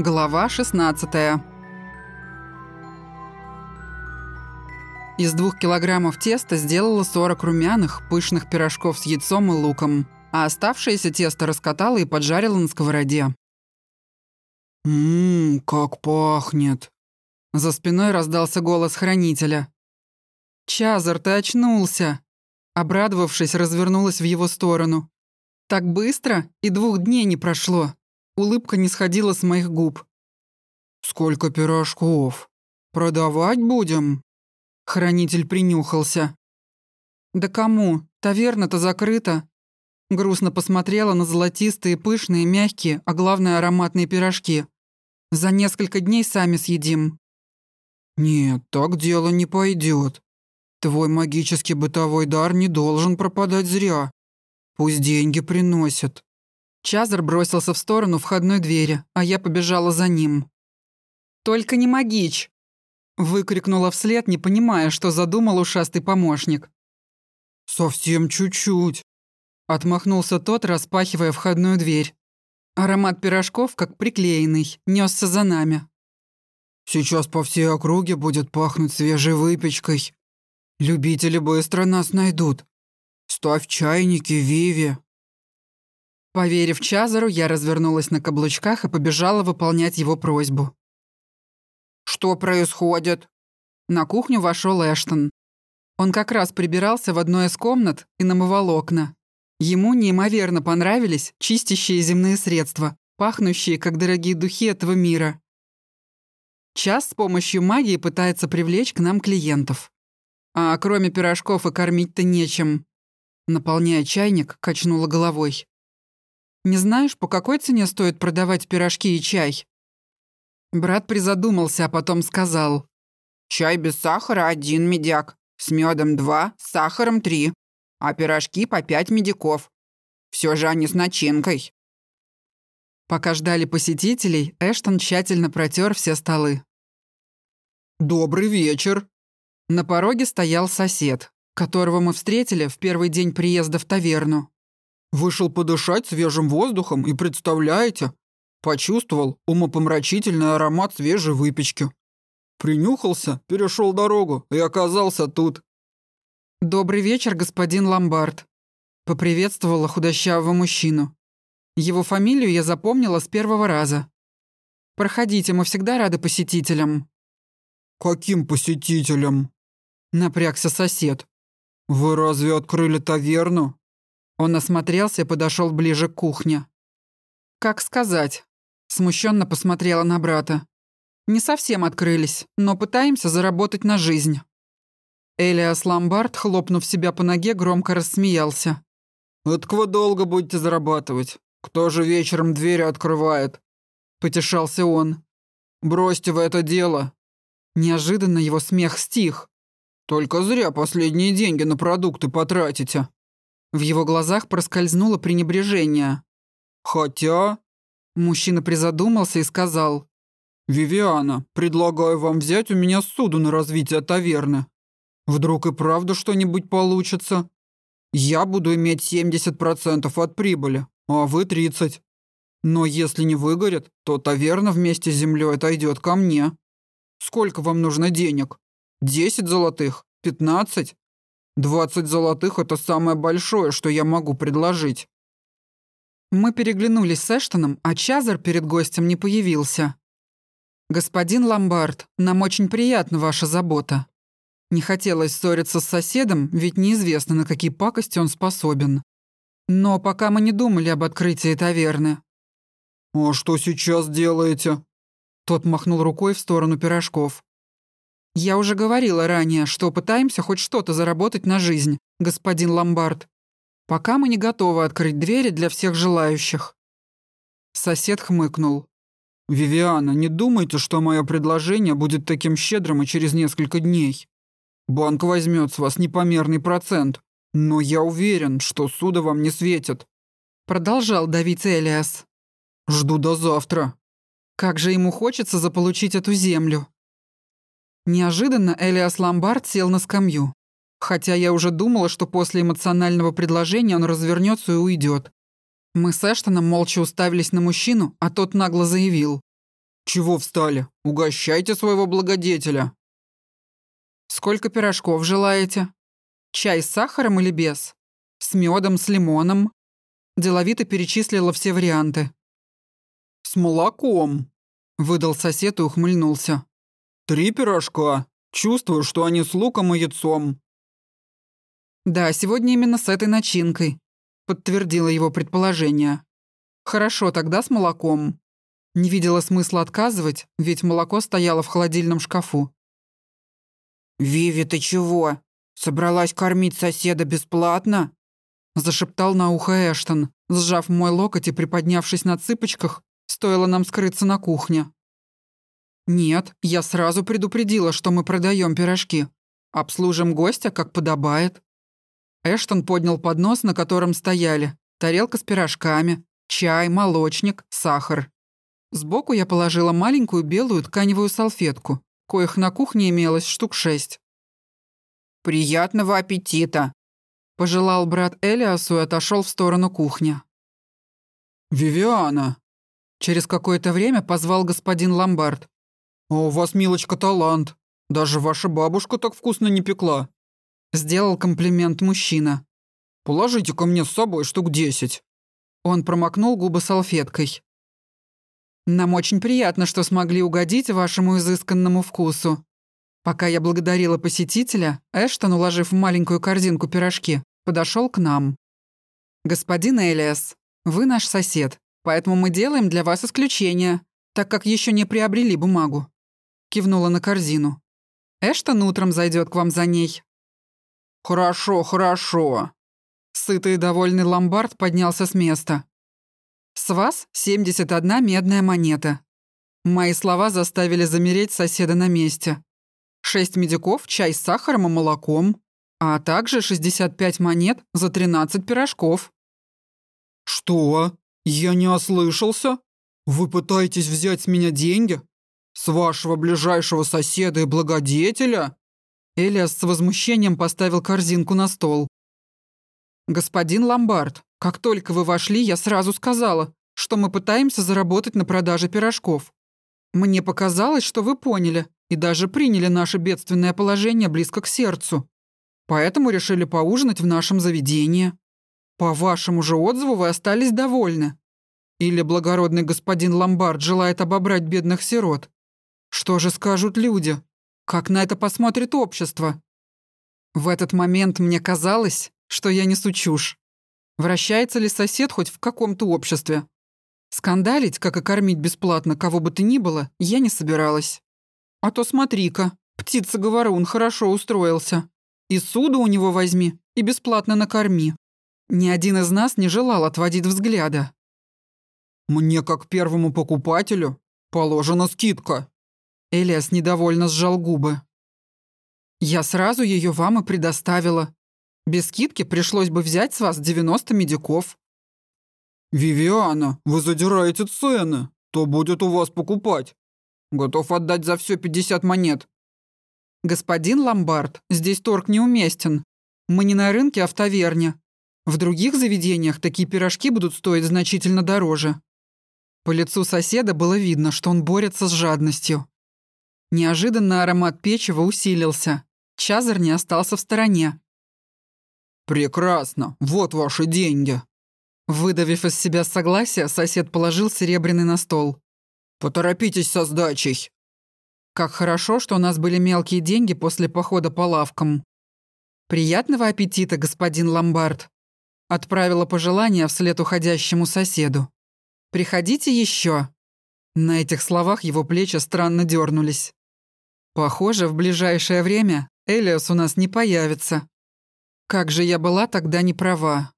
Глава 16 Из двух килограммов теста сделала 40 румяных, пышных пирожков с яйцом и луком, а оставшееся тесто раскатала и поджарила на сковороде. «Ммм, как пахнет!» За спиной раздался голос хранителя. «Чазар, ты очнулся!» Обрадовавшись, развернулась в его сторону. «Так быстро? И двух дней не прошло!» Улыбка не сходила с моих губ. «Сколько пирожков? Продавать будем?» Хранитель принюхался. «Да кому? Таверна-то закрыта». Грустно посмотрела на золотистые, пышные, мягкие, а главное ароматные пирожки. «За несколько дней сами съедим». «Нет, так дело не пойдет. Твой магический бытовой дар не должен пропадать зря. Пусть деньги приносят». Чазар бросился в сторону входной двери, а я побежала за ним. «Только не магич!» Выкрикнула вслед, не понимая, что задумал ушастый помощник. «Совсем чуть-чуть», — отмахнулся тот, распахивая входную дверь. Аромат пирожков, как приклеенный, несся за нами. «Сейчас по всей округе будет пахнуть свежей выпечкой. Любители быстро нас найдут. Ставь чайники, Виви». Поверив Чазару, я развернулась на каблучках и побежала выполнять его просьбу. «Что происходит?» На кухню вошел Эштон. Он как раз прибирался в одной из комнат и намывал окна. Ему неимоверно понравились чистящие земные средства, пахнущие, как дорогие духи этого мира. Час с помощью магии пытается привлечь к нам клиентов. А кроме пирожков и кормить-то нечем. Наполняя чайник, качнула головой. Не знаешь, по какой цене стоит продавать пирожки и чай?» Брат призадумался, а потом сказал. «Чай без сахара один медяк, с медом два, с сахаром три, а пирожки по пять медиков. Все же они с начинкой». Пока ждали посетителей, Эштон тщательно протер все столы. «Добрый вечер!» На пороге стоял сосед, которого мы встретили в первый день приезда в таверну. Вышел подышать свежим воздухом и, представляете, почувствовал умопомрачительный аромат свежей выпечки. Принюхался, перешел дорогу и оказался тут. «Добрый вечер, господин Ломбард», — поприветствовала худощавого мужчину. Его фамилию я запомнила с первого раза. «Проходите, мы всегда рады посетителям». «Каким посетителям?» — напрягся сосед. «Вы разве открыли таверну?» Он осмотрелся и подошел ближе к кухне. «Как сказать?» Смущенно посмотрела на брата. «Не совсем открылись, но пытаемся заработать на жизнь». Элиас Ломбард, хлопнув себя по ноге, громко рассмеялся. «Это вы долго будете зарабатывать? Кто же вечером двери открывает?» Потешался он. «Бросьте вы это дело». Неожиданно его смех стих. «Только зря последние деньги на продукты потратите». В его глазах проскользнуло пренебрежение. «Хотя...» Мужчина призадумался и сказал. «Вивиана, предлагаю вам взять у меня суду на развитие таверны. Вдруг и правда что-нибудь получится? Я буду иметь 70% от прибыли, а вы 30%. Но если не выгорит, то таверна вместе с землей отойдет ко мне. Сколько вам нужно денег? 10 золотых? 15? Двадцать золотых — это самое большое, что я могу предложить». Мы переглянулись с Эштоном, а Чазар перед гостем не появился. «Господин Ломбард, нам очень приятна ваша забота. Не хотелось ссориться с соседом, ведь неизвестно, на какие пакости он способен. Но пока мы не думали об открытии таверны». «А что сейчас делаете?» Тот махнул рукой в сторону пирожков. «Я уже говорила ранее, что пытаемся хоть что-то заработать на жизнь, господин Ломбард. Пока мы не готовы открыть двери для всех желающих». Сосед хмыкнул. «Вивиана, не думайте, что мое предложение будет таким щедрым и через несколько дней. Банк возьмет с вас непомерный процент, но я уверен, что суда вам не светит». Продолжал давить Элиас. «Жду до завтра». Как же ему хочется заполучить эту землю. Неожиданно Элиас Ломбард сел на скамью. Хотя я уже думала, что после эмоционального предложения он развернется и уйдет. Мы с Эштоном молча уставились на мужчину, а тот нагло заявил. Чего встали? Угощайте своего благодетеля. Сколько пирожков желаете? Чай с сахаром или без? С медом, с лимоном?» Деловито перечислила все варианты. «С молоком», — выдал сосед и ухмыльнулся. «Три пирожка. Чувствую, что они с луком и яйцом». «Да, сегодня именно с этой начинкой», — подтвердила его предположение. «Хорошо, тогда с молоком». Не видела смысла отказывать, ведь молоко стояло в холодильном шкафу. «Виви, ты чего? Собралась кормить соседа бесплатно?» Зашептал на ухо Эштон, сжав мой локоть и приподнявшись на цыпочках, стоило нам скрыться на кухне. «Нет, я сразу предупредила, что мы продаем пирожки. Обслужим гостя, как подобает». Эштон поднял поднос, на котором стояли тарелка с пирожками, чай, молочник, сахар. Сбоку я положила маленькую белую тканевую салфетку, коих на кухне имелось штук шесть. «Приятного аппетита!» – пожелал брат Элиасу и отошел в сторону кухни. «Вивиана!» – через какое-то время позвал господин Ломбард. «А у вас, милочка, талант. Даже ваша бабушка так вкусно не пекла». Сделал комплимент мужчина. «Положите ко мне с собой штук десять». Он промокнул губы салфеткой. Нам очень приятно, что смогли угодить вашему изысканному вкусу. Пока я благодарила посетителя, Эштон, уложив в маленькую корзинку пирожки, подошел к нам. «Господин Элиас, вы наш сосед, поэтому мы делаем для вас исключение, так как еще не приобрели бумагу». Кивнула на корзину. «Эштон утром зайдет к вам за ней». «Хорошо, хорошо». Сытый и довольный ломбард поднялся с места. С вас 71 медная монета. Мои слова заставили замереть соседа на месте. Шесть медиков, чай с сахаром и молоком, а также 65 монет за 13 пирожков. «Что? Я не ослышался? Вы пытаетесь взять с меня деньги? С вашего ближайшего соседа и благодетеля?» Элиас с возмущением поставил корзинку на стол. «Господин Ломбард, как только вы вошли, я сразу сказала, что мы пытаемся заработать на продаже пирожков. Мне показалось, что вы поняли и даже приняли наше бедственное положение близко к сердцу. Поэтому решили поужинать в нашем заведении. По вашему же отзыву вы остались довольны. Или благородный господин Ломбард желает обобрать бедных сирот. Что же скажут люди? Как на это посмотрит общество? В этот момент мне казалось, что я несу чушь. Вращается ли сосед хоть в каком-то обществе? Скандалить, как и кормить бесплатно кого бы то ни было, я не собиралась. А то смотри-ка, птица-говорун хорошо устроился. И суду у него возьми, и бесплатно накорми. Ни один из нас не желал отводить взгляда. «Мне, как первому покупателю, положена скидка». Элиас недовольно сжал губы. «Я сразу ее вам и предоставила. Без скидки пришлось бы взять с вас 90 медиков. «Вивиана, вы задираете цены. Кто будет у вас покупать? Готов отдать за все 50 монет». «Господин Ломбард, здесь торг неуместен. Мы не на рынке, а в таверне. В других заведениях такие пирожки будут стоить значительно дороже». По лицу соседа было видно, что он борется с жадностью. Неожиданно аромат печива усилился. Чазар не остался в стороне. «Прекрасно. Вот ваши деньги», Выдавив из себя согласие, сосед положил серебряный на стол. «Поторопитесь со сдачей!» Как хорошо, что у нас были мелкие деньги после похода по лавкам. «Приятного аппетита, господин Ломбард!» Отправила пожелание вслед уходящему соседу. «Приходите еще!» На этих словах его плечи странно дернулись. «Похоже, в ближайшее время Элиас у нас не появится. Как же я была тогда не права!»